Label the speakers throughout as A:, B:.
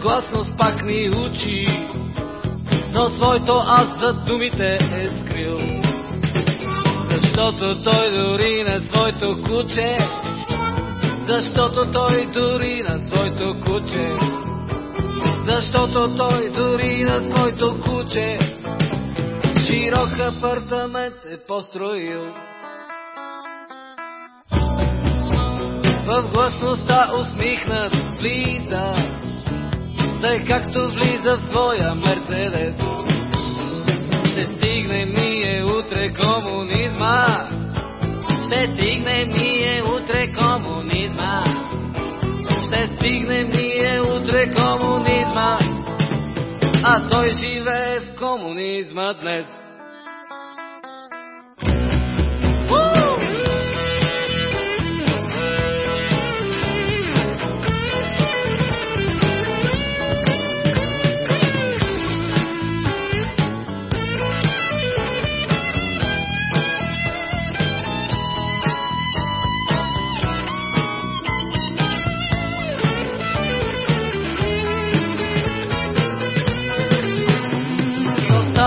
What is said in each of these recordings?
A: гласност пак ни учи, но своето аз за думите е скрил. Защото той дори на своето куче, защото той дори на своето куче, защото той дори на своето куче, широк апартамент е построил. В гласността усмихнат влиза, тъй както влиза в своя Мерцедес. Ще стигнем ние утре комунизма, ще стигнем ние утре комунизма, ще стигнем ние утре комунизма, а той живее в комунизма днес.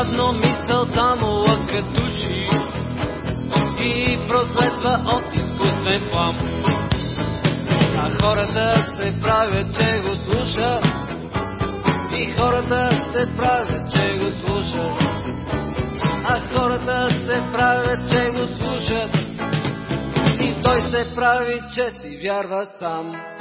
A: Досадно мисълта му лъка души и проследва от изкуствен плам. А хората се правят, че го слушат и хората се правят, че го слушат. А хората се правят, че го слушат и той се прави, че си вярва сам.